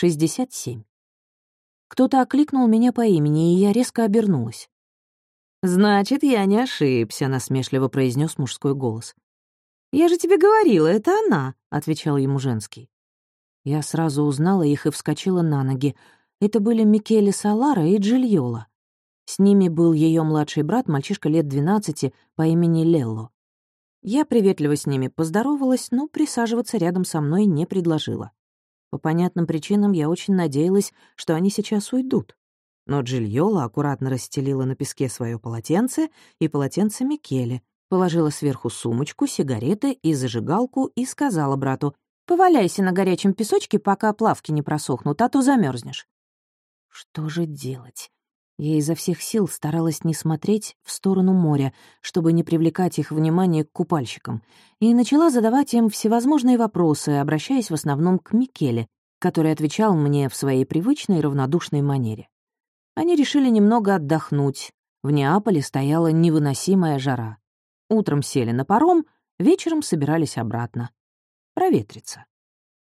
67. Кто-то окликнул меня по имени, и я резко обернулась. «Значит, я не ошибся», — насмешливо произнес мужской голос. «Я же тебе говорила, это она», — отвечал ему женский. Я сразу узнала их и вскочила на ноги. Это были Микеле Салара и Джильола. С ними был ее младший брат, мальчишка лет 12 по имени Лелло. Я приветливо с ними поздоровалась, но присаживаться рядом со мной не предложила. По понятным причинам я очень надеялась, что они сейчас уйдут. Но Джильола аккуратно расстелила на песке свое полотенце и полотенце Микеле, положила сверху сумочку, сигареты и зажигалку и сказала брату, «Поваляйся на горячем песочке, пока плавки не просохнут, а то замерзнешь. Что же делать? Я изо всех сил старалась не смотреть в сторону моря, чтобы не привлекать их внимание к купальщикам, и начала задавать им всевозможные вопросы, обращаясь в основном к Микеле, который отвечал мне в своей привычной равнодушной манере. Они решили немного отдохнуть. В Неаполе стояла невыносимая жара. Утром сели на паром, вечером собирались обратно. Проветриться.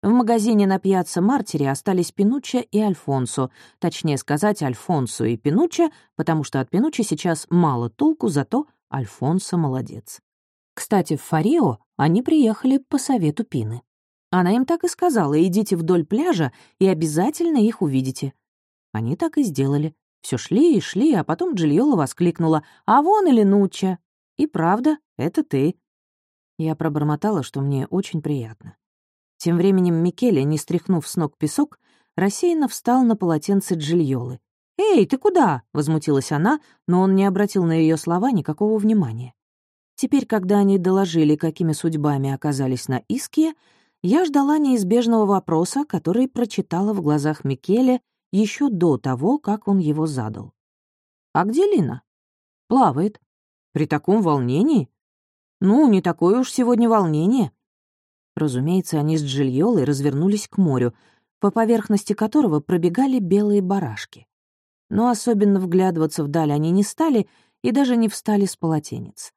В магазине на пьяцца Мартире остались Пинучча и Альфонсо, точнее сказать, Альфонсо и Пинучча, потому что от Пинучча сейчас мало толку, зато Альфонсо молодец. Кстати, в Фарио они приехали по совету Пины. Она им так и сказала, идите вдоль пляжа и обязательно их увидите. Они так и сделали. Все шли и шли, а потом Джильола воскликнула «А вон и Ленучча!» И правда, это ты. Я пробормотала, что мне очень приятно. Тем временем Микеле, не стряхнув с ног песок, рассеянно встал на полотенце Джильолы. «Эй, ты куда?» — возмутилась она, но он не обратил на ее слова никакого внимания. Теперь, когда они доложили, какими судьбами оказались на Иске, я ждала неизбежного вопроса, который прочитала в глазах Микеле еще до того, как он его задал. «А где Лина?» «Плавает». «При таком волнении?» «Ну, не такое уж сегодня волнение. Разумеется, они с Джильолой развернулись к морю, по поверхности которого пробегали белые барашки. Но особенно вглядываться вдаль они не стали и даже не встали с полотенец.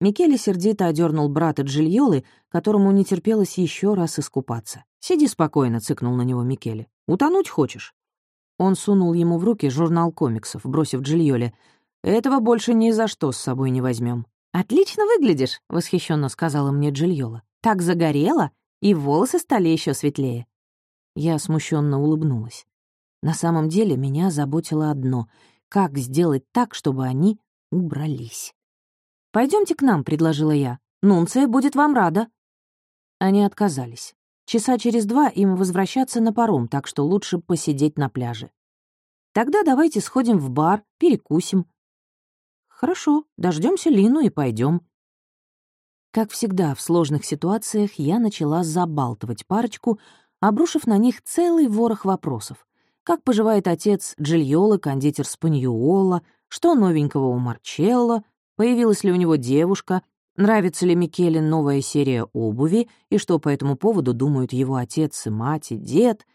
Микеле сердито одернул брата Джильолы, которому не терпелось еще раз искупаться. «Сиди спокойно», — цыкнул на него Микеле. «Утонуть хочешь?» Он сунул ему в руки журнал комиксов, бросив Джильоле. «Этого больше ни за что с собой не возьмем. «Отлично выглядишь», — восхищенно сказала мне Джильола. Так загорело, и волосы стали еще светлее. Я смущенно улыбнулась. На самом деле меня заботило одно — как сделать так, чтобы они убрались. Пойдемте к нам», — предложила я. «Нунция будет вам рада». Они отказались. Часа через два им возвращаться на паром, так что лучше посидеть на пляже. «Тогда давайте сходим в бар, перекусим». «Хорошо, дождемся Лину и пойдем. Как всегда, в сложных ситуациях я начала забалтывать парочку, обрушив на них целый ворох вопросов. Как поживает отец Джильола, кондитер Спаньюола, что новенького у Марчелло, появилась ли у него девушка, нравится ли Микеле новая серия обуви и что по этому поводу думают его отец и мать и дед.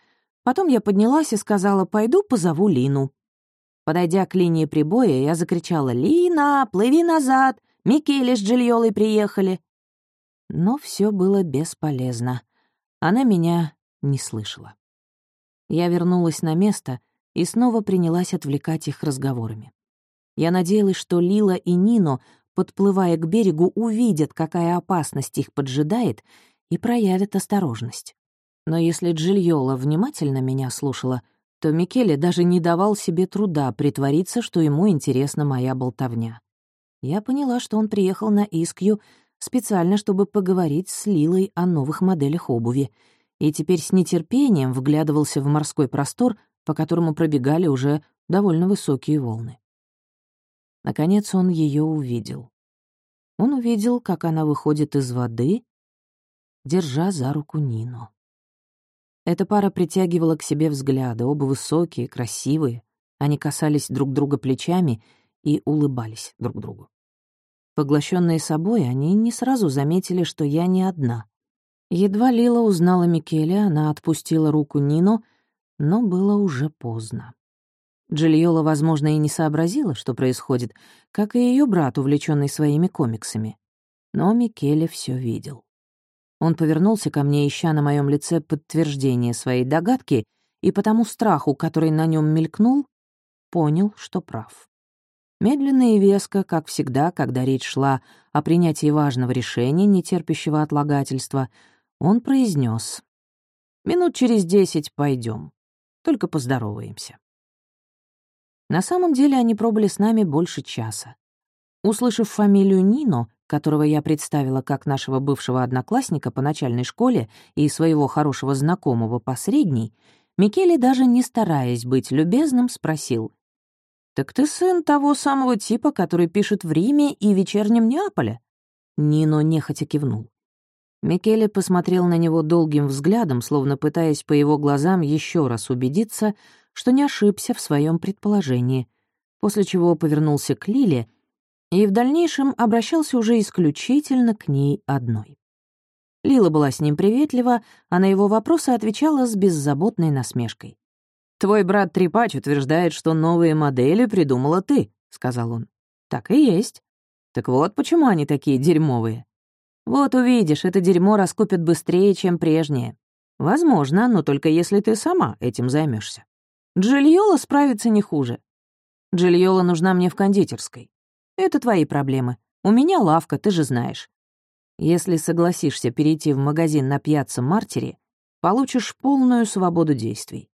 Потом я поднялась и сказала «пойду позову Лину». Подойдя к линии прибоя, я закричала «Лина, плыви назад! Микеле с Джильолой приехали!» Но все было бесполезно. Она меня не слышала. Я вернулась на место и снова принялась отвлекать их разговорами. Я надеялась, что Лила и Нино, подплывая к берегу, увидят, какая опасность их поджидает, и проявят осторожность. Но если Джильола внимательно меня слушала, то Микеле даже не давал себе труда притвориться, что ему интересна моя болтовня. Я поняла, что он приехал на Искью специально, чтобы поговорить с Лилой о новых моделях обуви, и теперь с нетерпением вглядывался в морской простор, по которому пробегали уже довольно высокие волны. Наконец он ее увидел. Он увидел, как она выходит из воды, держа за руку Нину. Эта пара притягивала к себе взгляды, оба высокие, красивые. Они касались друг друга плечами и улыбались друг другу. Поглощенные собой, они не сразу заметили, что я не одна. Едва Лила узнала Микеле, она отпустила руку Нину, но было уже поздно. Джильола, возможно, и не сообразила, что происходит, как и ее брат, увлеченный своими комиксами. Но Микеле все видел. Он повернулся ко мне, ища на моем лице подтверждение своей догадки, и по тому страху, который на нем мелькнул, понял, что прав. Медленно и веско, как всегда, когда речь шла о принятии важного решения, не терпящего отлагательства, он произнес: «Минут через десять пойдем, только поздороваемся». На самом деле они пробыли с нами больше часа. Услышав фамилию Нино, которого я представила как нашего бывшего одноклассника по начальной школе и своего хорошего знакомого по средней, Микеле, даже не стараясь быть любезным, спросил. «Так ты сын того самого типа, который пишет в Риме и вечернем Неаполе?» Нино нехотя кивнул. Микеле посмотрел на него долгим взглядом, словно пытаясь по его глазам еще раз убедиться, что не ошибся в своем предположении, после чего повернулся к Лиле — и в дальнейшем обращался уже исключительно к ней одной. Лила была с ним приветлива, а на его вопросы отвечала с беззаботной насмешкой. «Твой брат Трепач утверждает, что новые модели придумала ты», — сказал он. «Так и есть. Так вот почему они такие дерьмовые. Вот увидишь, это дерьмо раскупят быстрее, чем прежнее. Возможно, но только если ты сама этим займешься. Джильола справится не хуже. Джильола нужна мне в кондитерской. Это твои проблемы. У меня лавка, ты же знаешь. Если согласишься перейти в магазин на пьяцца Мартери, получишь полную свободу действий.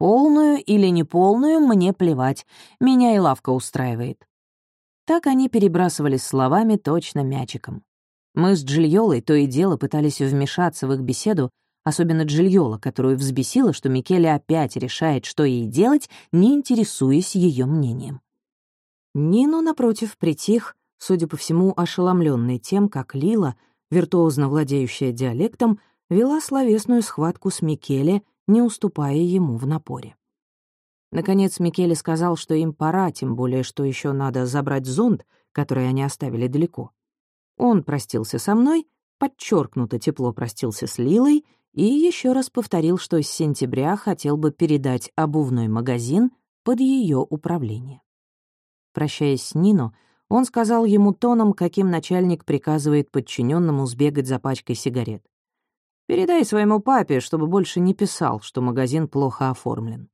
Полную или неполную мне плевать, меня и лавка устраивает. Так они перебрасывались словами точно мячиком. Мы с Джильолой то и дело пытались вмешаться в их беседу, особенно Джильола, которую взбесило, что Микеле опять решает, что ей делать, не интересуясь ее мнением. Нино, напротив, притих, судя по всему, ошеломленный тем, как Лила, виртуозно владеющая диалектом, вела словесную схватку с Микеле, не уступая ему в напоре. Наконец Микеле сказал, что им пора, тем более, что еще надо забрать зонт, который они оставили далеко. Он простился со мной, подчеркнуто тепло простился с Лилой и еще раз повторил, что с сентября хотел бы передать обувной магазин под ее управление. Прощаясь с Нино, он сказал ему тоном, каким начальник приказывает подчиненному сбегать за пачкой сигарет. «Передай своему папе, чтобы больше не писал, что магазин плохо оформлен.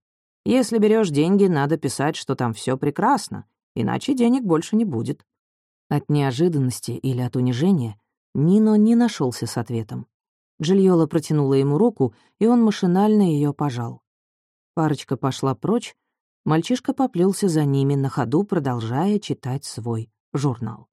Если берешь деньги, надо писать, что там все прекрасно, иначе денег больше не будет». От неожиданности или от унижения Нино не нашелся с ответом. Джильола протянула ему руку, и он машинально ее пожал. Парочка пошла прочь, Мальчишка поплелся за ними на ходу, продолжая читать свой журнал.